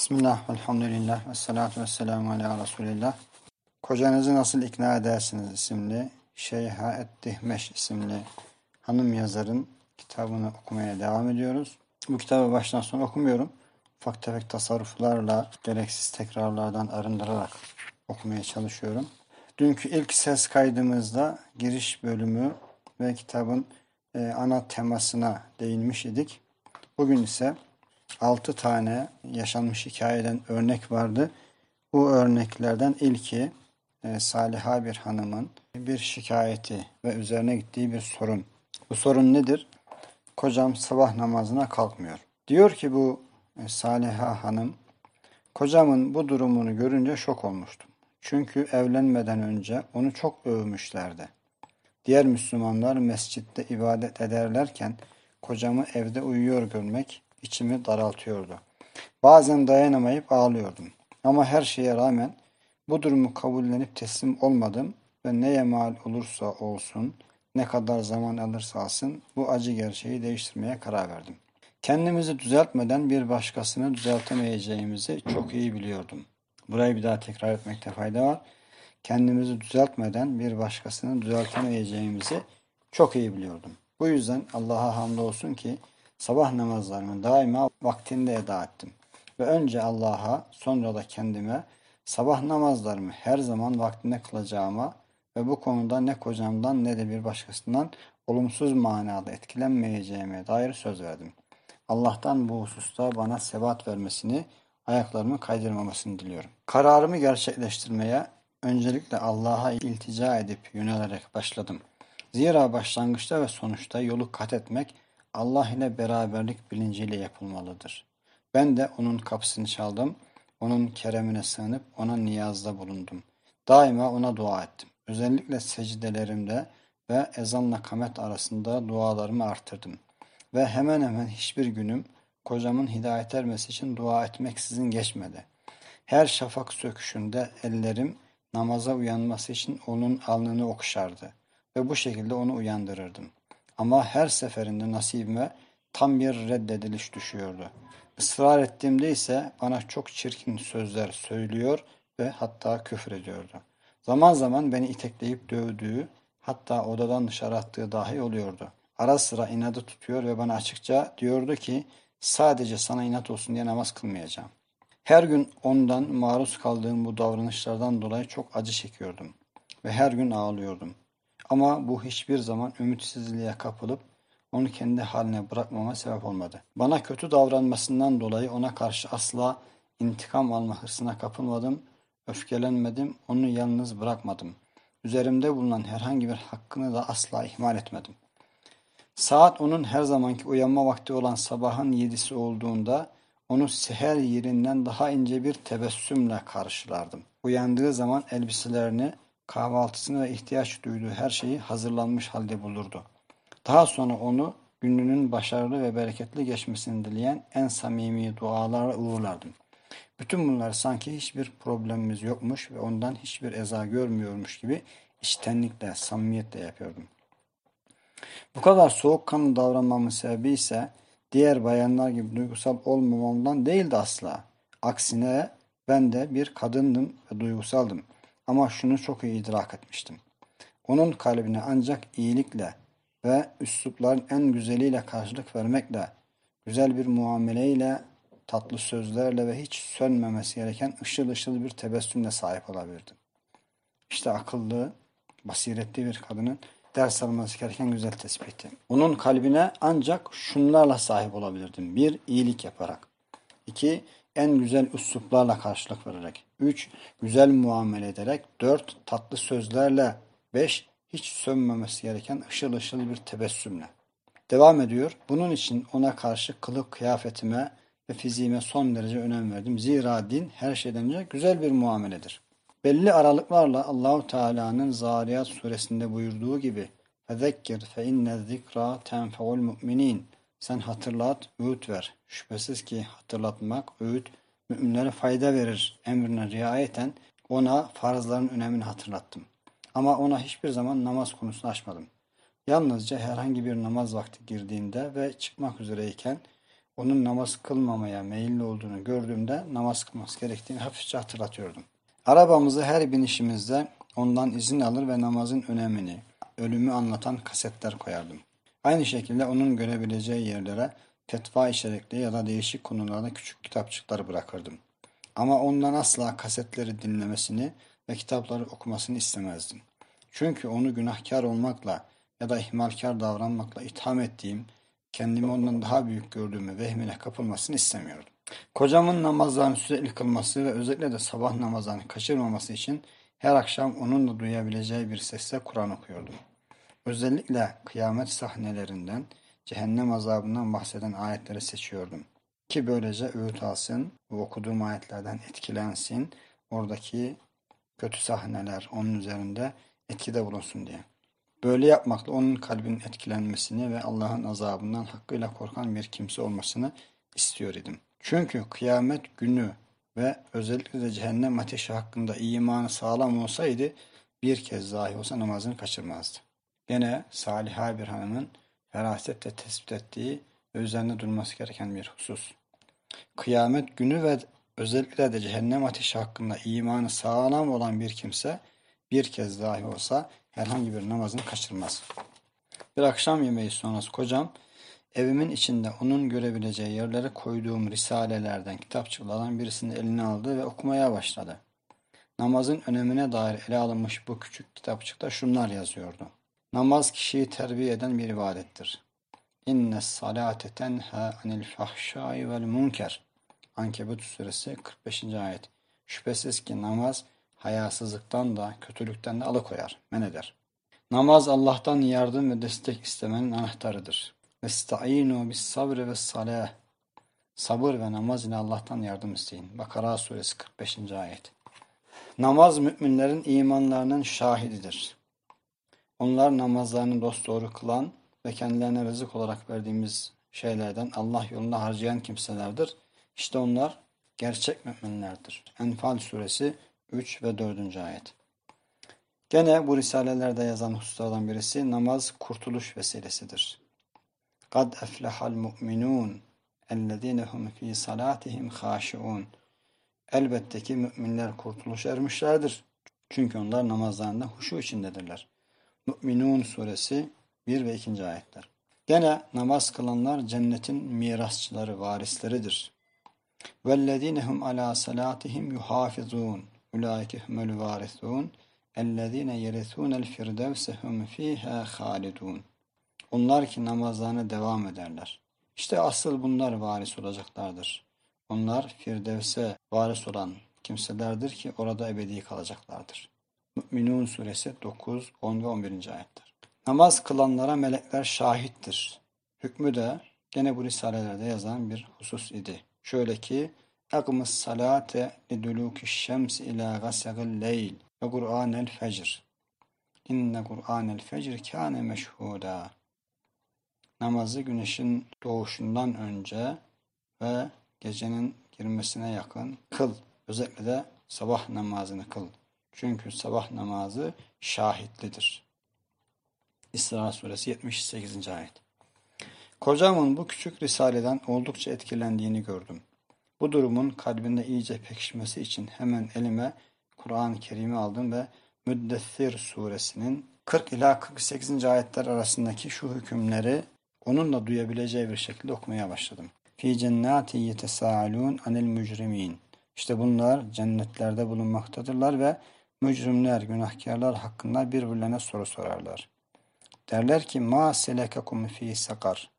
Bismillah, elhamdülillah, ve salatu ve selamu ala Resulillah. Kocanızı Nasıl ikna Edersiniz isimli Şeyha Eddihmeş isimli hanım yazarın kitabını okumaya devam ediyoruz. Bu kitabı baştan sona okumuyorum. Ufak tefek tasarruflarla, gereksiz tekrarlardan arındırarak okumaya çalışıyorum. Dünkü ilk ses kaydımızda giriş bölümü ve kitabın e, ana temasına değinmiş idik. Bugün ise 6 tane yaşanmış hikayeden örnek vardı. Bu örneklerden ilki e, Saliha bir hanımın bir şikayeti ve üzerine gittiği bir sorun. Bu sorun nedir? Kocam sabah namazına kalkmıyor. Diyor ki bu e, Saliha hanım, kocamın bu durumunu görünce şok olmuştum. Çünkü evlenmeden önce onu çok övmüşlerdi. Diğer Müslümanlar mescitte ibadet ederlerken kocamı evde uyuyor görmek içimi daraltıyordu. Bazen dayanamayıp ağlıyordum. Ama her şeye rağmen bu durumu kabullenip teslim olmadım ve neye mal olursa olsun, ne kadar zaman alırsa alsın bu acı gerçeği değiştirmeye karar verdim. Kendimizi düzeltmeden bir başkasını düzeltemeyeceğimizi çok iyi biliyordum. Burayı bir daha tekrar etmekte fayda var. Kendimizi düzeltmeden bir başkasını düzeltemeyeceğimizi çok iyi biliyordum. Bu yüzden Allah'a hamdolsun ki sabah namazlarımı daima vaktinde eda ettim. Ve önce Allah'a sonra da kendime sabah namazlarımı her zaman vaktinde kılacağıma ve bu konuda ne kocamdan ne de bir başkasından olumsuz manada etkilenmeyeceğime dair söz verdim. Allah'tan bu hususta bana sebat vermesini, ayaklarımı kaydırmamasını diliyorum. Kararımı gerçekleştirmeye öncelikle Allah'a iltica edip yönelerek başladım. Zira başlangıçta ve sonuçta yolu kat etmek Allah ile beraberlik bilinciyle yapılmalıdır. Ben de onun kapısını çaldım, onun keremine sığınıp ona niyazda bulundum. Daima ona dua ettim. Özellikle secdelerimde ve ezanla kamet arasında dualarımı arttırdım. Ve hemen hemen hiçbir günüm kocamın hidayet ermesi için dua etmeksizin geçmedi. Her şafak söküşünde ellerim namaza uyanması için onun alnını okşardı ve bu şekilde onu uyandırırdım. Ama her seferinde nasibime tam bir reddediliş düşüyordu. Israr ettiğimde ise bana çok çirkin sözler söylüyor ve hatta küfür ediyordu. Zaman zaman beni itekleyip dövdüğü, hatta odadan dışarı attığı dahi oluyordu. Ara sıra inadı tutuyor ve bana açıkça diyordu ki sadece sana inat olsun diye namaz kılmayacağım. Her gün ondan maruz kaldığım bu davranışlardan dolayı çok acı çekiyordum ve her gün ağlıyordum. Ama bu hiçbir zaman ümitsizliğe kapılıp onu kendi haline bırakmama sebep olmadı. Bana kötü davranmasından dolayı ona karşı asla intikam alma hırsına kapılmadım, öfkelenmedim, onu yalnız bırakmadım. Üzerimde bulunan herhangi bir hakkını da asla ihmal etmedim. Saat onun her zamanki uyanma vakti olan sabahın yedisi olduğunda onu seher yerinden daha ince bir tebessümle karşılardım. Uyandığı zaman elbiselerini, kahvaltısını ve ihtiyaç duyduğu her şeyi hazırlanmış halde bulurdu. Daha sonra onu gününün başarılı ve bereketli geçmesini dileyen en samimi dualarla uğurlardım. Bütün bunlar sanki hiçbir problemimiz yokmuş ve ondan hiçbir eza görmüyormuş gibi içtenlikle, samimiyetle yapıyordum. Bu kadar soğukkanlı davranmamın sebebi ise diğer bayanlar gibi duygusal olmamamdan değildi asla. Aksine ben de bir kadındım ve duygusaldım. Ama şunu çok iyi idrak etmiştim. Onun kalbine ancak iyilikle ve üslupların en güzeliyle karşılık vermekle, güzel bir muameleyle, tatlı sözlerle ve hiç sönmemesi gereken ışıl ışıl bir tebessümle sahip olabilirdim. İşte akıllı, basiretli bir kadının ders alması gereken güzel tespiti. Onun kalbine ancak şunlarla sahip olabilirdim. Bir, iyilik yaparak. İki, en güzel üsluplarla karşılık vererek. Üç, güzel muamele ederek. Dört, tatlı sözlerle. Beş, hiç sönmemesi gereken ışıl ışıl bir tebessümle. Devam ediyor. Bunun için ona karşı kılık kıyafetime ve fiziğime son derece önem verdim. Zira din her şeyden önce güzel bir muameledir. Belli aralıklarla Allahu Teala'nın Zariyat suresinde buyurduğu gibi فَذَكِّرْ فَاِنَّ الذِّكْرَى تَنْفَعُ الْمُؤْمِنِينَ sen hatırlat, öğüt ver. Şüphesiz ki hatırlatmak, öğüt müminlere fayda verir emrine riayeten ona farzların önemini hatırlattım. Ama ona hiçbir zaman namaz konusunu açmadım. Yalnızca herhangi bir namaz vakti girdiğinde ve çıkmak üzereyken onun namaz kılmamaya meyilli olduğunu gördüğümde namaz kılması gerektiğini hafifçe hatırlatıyordum. Arabamızı her binişimizde ondan izin alır ve namazın önemini, ölümü anlatan kasetler koyardım. Aynı şekilde onun görebileceği yerlere fetva içerikli ya da değişik konularda küçük kitapçıklar bırakırdım. Ama ondan asla kasetleri dinlemesini ve kitapları okumasını istemezdim. Çünkü onu günahkar olmakla ya da ihmalkar davranmakla itham ettiğim, kendimi ondan daha büyük gördüğümü vehmine kapılmasını istemiyordum. Kocamın namazlarını sürekli kılması ve özellikle de sabah namazlarını kaçırmaması için her akşam onunla duyabileceği bir sesle Kur'an okuyordum. Özellikle kıyamet sahnelerinden, cehennem azabından bahseden ayetleri seçiyordum. Ki böylece öğüt alsın ve okuduğum ayetlerden etkilensin, oradaki kötü sahneler onun üzerinde etkide bulunsun diye. Böyle yapmakla onun kalbinin etkilenmesini ve Allah'ın azabından hakkıyla korkan bir kimse olmasını istiyor idim. Çünkü kıyamet günü ve özellikle de cehennem ateşi hakkında imanı sağlam olsaydı bir kez dahi olsa namazını kaçırmazdı. Gene Saliha bir hanımın ferasetle tespit ettiği ve üzerinde durması gereken bir husus. Kıyamet günü ve özellikle de cehennem ateşi hakkında imanı sağlam olan bir kimse bir kez dahi olsa herhangi bir namazını kaçırmaz. Bir akşam yemeği sonrası kocam evimin içinde onun görebileceği yerlere koyduğum risalelerden kitapçılardan birisini eline aldı ve okumaya başladı. Namazın önemine dair ele alınmış bu küçük kitapçıkta şunlar yazıyordu. Namaz kişiyi terbiye eden bir ibadettir. İnne salate tenha anil fahşai vel munker. Ankebut suresi 45. ayet. Şüphesiz ki namaz hayasızlıktan da kötülükten de alıkoyar, men eder. Namaz Allah'tan yardım ve destek istemenin anahtarıdır. Vesta'inu bis sabri ve salah. Sabır ve namaz ile Allah'tan yardım isteyin. Bakara suresi 45. ayet. Namaz müminlerin imanlarının şahididir. Onlar namazlarını dosdoğru kılan ve kendilerine rızık olarak verdiğimiz şeylerden Allah yolunda harcayan kimselerdir. İşte onlar gerçek müminlerdir. Enfal suresi 3 ve 4. ayet. Gene bu risalelerde yazan hususlardan birisi namaz kurtuluş vesilesidir. Kad eflehal mu'minun ellezine hum fi salatihim. Elbette ki müminler kurtuluş ermişlerdir. Çünkü onlar namazlarında huşu içindedirler. Mü'minun suresi 1 ve 2. ayetler. Gene namaz kılanlar cennetin mirasçıları, varisleridir. وَالَّذ۪ينَ هُمْ عَلَى صَلَاتِهِمْ يُحَافِظُونَ اُولَٰئِكَ هُمُ الْوَارِثُونَ اَلَّذ۪ينَ يَرِثُونَ الْفِرْدَوْسَ هُمْ ف۪يهَا خَالِدُونَ Onlar ki namazlarına devam ederler. İşte asıl bunlar varis olacaklardır. Onlar Firdevs'e varis olan kimselerdir ki orada ebedi kalacaklardır. Mü'minun suresi 9, 10 ve 11. ayetler. Namaz kılanlara melekler şahittir. Hükmü de gene bu risalelerde yazan bir husus idi. Şöyle ki اَقْمِ الصَّلَاةَ لِدُلُوكِ الشَّمْسِ اِلَى غَسَغِ اللَّيْلِ وَقُرْآنَ الْفَجْرِ İnne Kur'anel fecr kâne meşhuda. Namazı güneşin doğuşundan önce ve gecenin girmesine yakın kıl. Özellikle de sabah namazını kıl. Çünkü sabah namazı şahitlidir. İsra suresi 78. ayet. Kocamın bu küçük risaleden oldukça etkilendiğini gördüm. Bu durumun kalbinde iyice pekişmesi için hemen elime Kur'an-ı Kerim'i aldım ve Müddessir suresinin 40 ila 48. ayetler arasındaki şu hükümleri onunla duyabileceği bir şekilde okumaya başladım. Fi cennati yetesaalun anil mücrimin. İşte bunlar cennetlerde bulunmaktadırlar ve mücrimler, günahkarlar hakkında birbirlerine soru sorarlar. Derler ki ma selekakum fi sakar.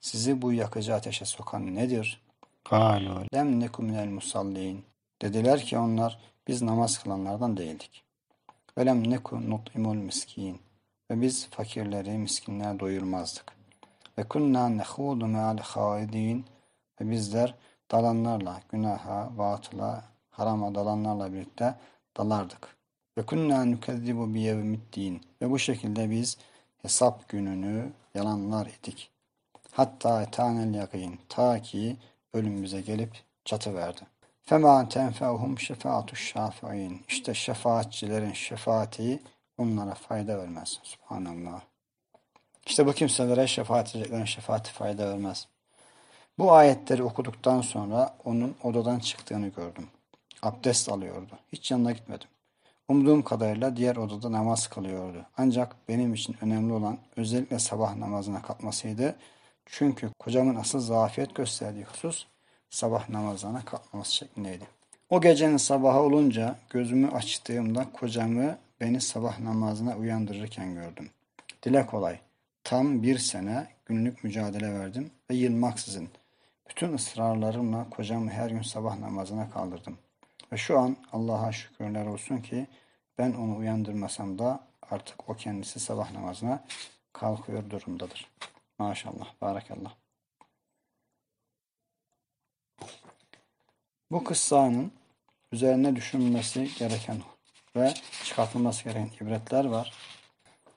Sizi bu yakıcı ateşe sokan nedir? Kalu lem nekum minel musallin. Dediler ki onlar biz namaz kılanlardan değildik. Ve lem neku nut'imul miskin. Ve biz fakirleri, miskinleri doyurmazdık. Ve kunna nehudu me'al haidin. Ve bizler dalanlarla, günaha, batıla, harama dalanlarla birlikte dalardık. Ve kunna nukezzibu bi yevmiddin. Ve bu şekilde biz hesap gününü yalanlar edik. Hatta tanel yakin. Ta ki ölüm gelip çatı verdi. Fema tenfehum şefaatu şafiin. İşte şefaatçilerin şefaati onlara fayda vermez. Subhanallah. İşte bu kimselere şefaat edeceklerin şefaati fayda vermez. Bu ayetleri okuduktan sonra onun odadan çıktığını gördüm. Abdest alıyordu. Hiç yanına gitmedim. Umduğum kadarıyla diğer odada namaz kılıyordu. Ancak benim için önemli olan özellikle sabah namazına kalkmasıydı. Çünkü kocamın asıl zafiyet gösterdiği husus sabah namazına kalkmaması şeklindeydi. O gecenin sabahı olunca gözümü açtığımda kocamı beni sabah namazına uyandırırken gördüm. Dile kolay. Tam bir sene günlük mücadele verdim ve yılmaksızın. Bütün ısrarlarımla kocamı her gün sabah namazına kaldırdım. Ve şu an Allah'a şükürler olsun ki ben onu uyandırmasam da artık o kendisi sabah namazına kalkıyor durumdadır. Maşallah, barakallah. Bu kıssanın üzerine düşünülmesi gereken ve çıkartılması gereken ibretler var.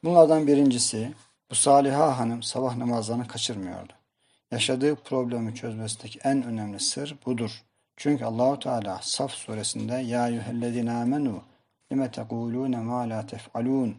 Bunlardan birincisi bu Saliha Hanım sabah namazlarını kaçırmıyordu. Yaşadığı problemi çözmesindeki en önemli sır budur. Çünkü Allahu Teala Saf suresinde ya eyyühellezine amenu lime tekulune ma la tef'alun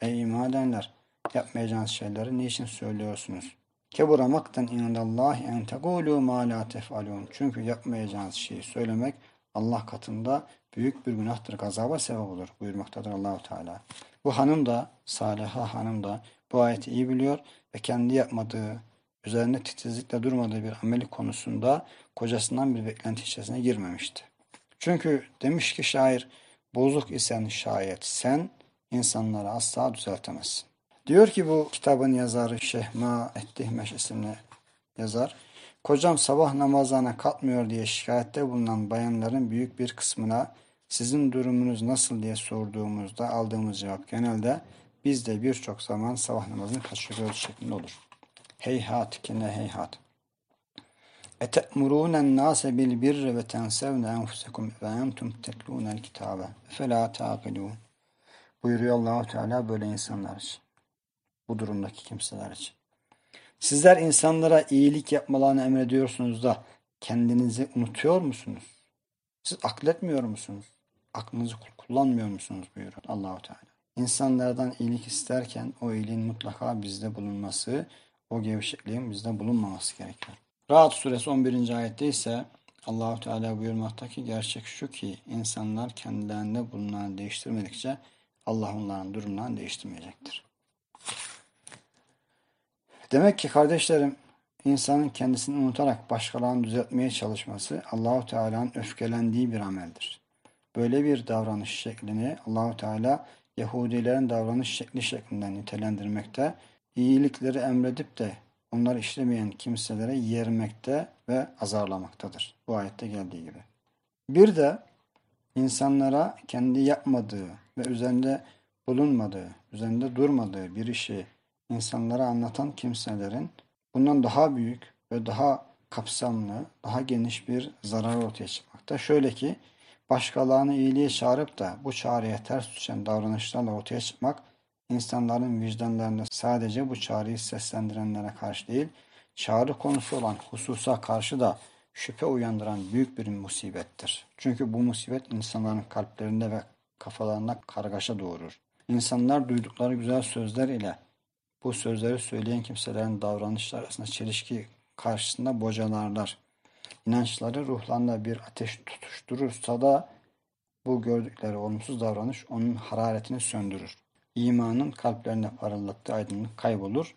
ey iman edenler yapmayacağınız şeyleri niçin söylüyorsunuz? Kebura maktan indallahi en tekulu ma la tef'alun. Çünkü yapmayacağınız şeyi söylemek Allah katında büyük bir günahtır, gazaba sebep olur buyurmaktadır Allahu Teala. Bu hanım da, Saliha hanım da bu ayeti iyi biliyor ve kendi yapmadığı, üzerine titizlikle durmadığı bir ameli konusunda kocasından bir beklenti içerisine girmemişti. Çünkü demiş ki şair, bozuk isen şayet sen insanları asla düzeltemezsin. Diyor ki bu kitabın yazarı Şehma Ettihmeş isimli yazar, kocam sabah namazına kalkmıyor diye şikayette bulunan bayanların büyük bir kısmına sizin durumunuz nasıl diye sorduğumuzda aldığımız cevap genelde biz de birçok zaman sabah namazını kaçırıyoruz şeklinde olur. Heyhat kene heyhat. Ete'murûnen nâse bil birri ve tensevne enfusekum ve entum teklûnel kitâbe. Fela tâkilûn. Buyuruyor Allahu Teala böyle insanlar için. Bu durumdaki kimseler için. Sizler insanlara iyilik yapmalarını emrediyorsunuz da kendinizi unutuyor musunuz? Siz akletmiyor musunuz? Aklınızı kullanmıyor musunuz buyuruyor Allahu Teala. İnsanlardan iyilik isterken o iyiliğin mutlaka bizde bulunması o gevşekliğin bizde bulunmaması gerekiyor. Rahat suresi 11. ayette ise Allahu Teala buyurmakta ki gerçek şu ki insanlar kendilerinde bulunan değiştirmedikçe Allah onların durumlarını değiştirmeyecektir. Demek ki kardeşlerim insanın kendisini unutarak başkalarını düzeltmeye çalışması Allahu Teala'nın öfkelendiği bir ameldir. Böyle bir davranış şeklini Allahu Teala Yahudilerin davranış şekli şeklinden nitelendirmekte, iyilikleri emredip de onları işlemeyen kimselere yermekte ve azarlamaktadır. Bu ayette geldiği gibi. Bir de insanlara kendi yapmadığı ve üzerinde bulunmadığı, üzerinde durmadığı bir işi insanlara anlatan kimselerin bundan daha büyük ve daha kapsamlı, daha geniş bir zarar ortaya çıkmakta. Şöyle ki başkalarını iyiliğe çağırıp da bu çağrıya ters düşen davranışlarla ortaya çıkmak insanların vicdanlarında sadece bu çağrıyı seslendirenlere karşı değil, çağrı konusu olan hususa karşı da şüphe uyandıran büyük bir musibettir. Çünkü bu musibet insanların kalplerinde ve kafalarında kargaşa doğurur. İnsanlar duydukları güzel sözler ile bu sözleri söyleyen kimselerin davranışlar arasında çelişki karşısında bocalarlar. İnançları ruhlarında bir ateş tutuşturursa da bu gördükleri olumsuz davranış onun hararetini söndürür. İmanın kalplerine parıldattığı aydınlık kaybolur.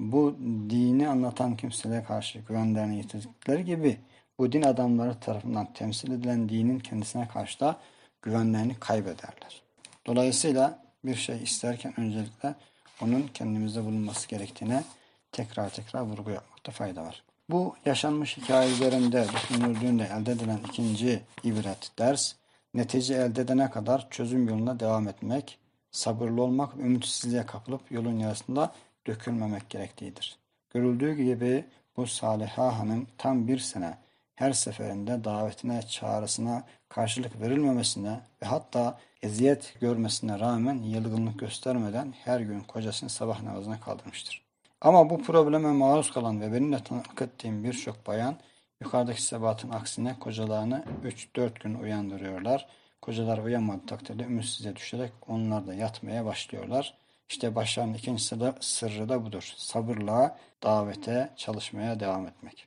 Bu dini anlatan kimselere karşı güvenlerini yitirdikleri gibi bu din adamları tarafından temsil edilen dinin kendisine karşı da güvenlerini kaybederler. Dolayısıyla bir şey isterken öncelikle onun kendimizde bulunması gerektiğine tekrar tekrar vurgu yapmakta fayda var. Bu yaşanmış hikaye üzerinde düşünüldüğünde elde edilen ikinci ibret ders, netice elde edene kadar çözüm yoluna devam etmek, sabırlı olmak ümitsizliğe kapılıp yolun yarısında dökülmemek gerektiğidir. Görüldüğü gibi bu Saliha Hanım tam bir sene her seferinde davetine, çağrısına karşılık verilmemesine ve hatta eziyet görmesine rağmen yılgınlık göstermeden her gün kocasını sabah namazına kaldırmıştır. Ama bu probleme maruz kalan ve benim de tanıklık ettiğim birçok bayan yukarıdaki sebatın aksine kocalarını 3-4 gün uyandırıyorlar. Kocalar uyanmadığı takdirde ümitsizliğe düşerek onlar da yatmaya başlıyorlar. İşte başarının ikincisi de sırrı da budur. Sabırla davete çalışmaya devam etmek.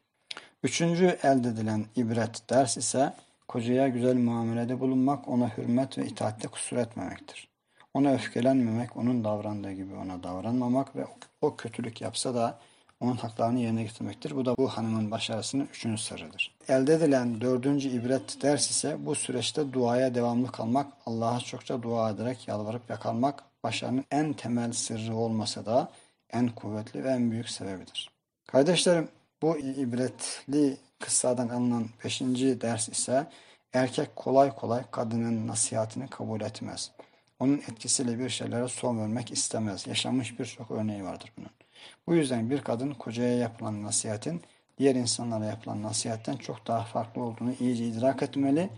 Üçüncü elde edilen ibret ders ise kocaya güzel muamelede bulunmak, ona hürmet ve itaatte kusur etmemektir. Ona öfkelenmemek, onun davrandığı gibi ona davranmamak ve o kötülük yapsa da onun haklarını yerine getirmektir. Bu da bu hanımın başarısının üçüncü sırrıdır. Elde edilen dördüncü ibret ders ise bu süreçte duaya devamlı kalmak, Allah'a çokça dua ederek yalvarıp yakalmak başarının en temel sırrı olmasa da en kuvvetli ve en büyük sebebidir. Kardeşlerim bu ibretli kıssadan alınan beşinci ders ise erkek kolay kolay kadının nasihatini kabul etmez. Onun etkisiyle bir şeylere son vermek istemez. Yaşanmış birçok örneği vardır bunun. Bu yüzden bir kadın kocaya yapılan nasihatin diğer insanlara yapılan nasihatten çok daha farklı olduğunu iyice idrak etmeli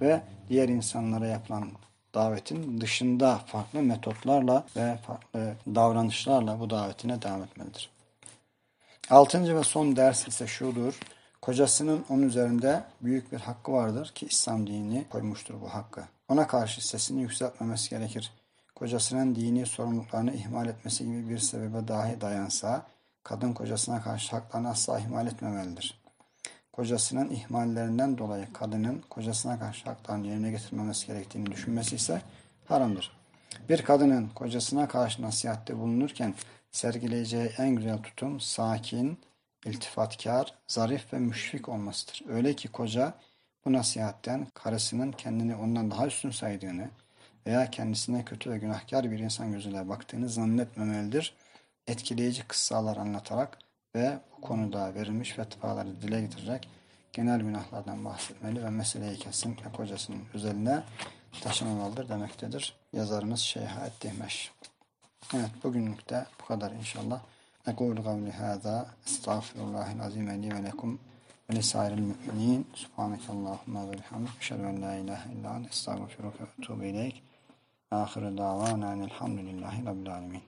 ve diğer insanlara yapılan davetin dışında farklı metotlarla ve farklı davranışlarla bu davetine devam etmelidir. Altıncı ve son ders ise şudur. Kocasının onun üzerinde büyük bir hakkı vardır ki İslam dini koymuştur bu hakkı. Ona karşı sesini yükseltmemesi gerekir. Kocasının dini sorumluluklarını ihmal etmesi gibi bir sebebe dahi dayansa, kadın kocasına karşı haklarını asla ihmal etmemelidir. Kocasının ihmallerinden dolayı kadının kocasına karşı haklarını yerine getirmemesi gerektiğini düşünmesi ise haramdır. Bir kadının kocasına karşı nasihatte bulunurken sergileyeceği en güzel tutum sakin, iltifatkar, zarif ve müşfik olmasıdır. Öyle ki koca bu nasihatten karısının kendini ondan daha üstün saydığını veya kendisine kötü ve günahkar bir insan gözüyle baktığını zannetmemelidir. Etkileyici kıssalar anlatarak ve bu konuda verilmiş fetvaları dile getirerek genel günahlardan bahsetmeli ve meseleyi kesinlikle kocasının özeline taşımamalıdır demektedir. Yazarımız Şeyha Eddihmeş. Evet bugünlük de bu kadar inşallah. Kavli hâzâ estağfirullahil li ve lekum ve lisairil mü'minin. Subhanekallahumma ve bihamdik. Eşhedü en la ilahe illa ente estağfiruke ve etûbü ileyk. Ahiru davana elhamdülillahi rabbil alemin.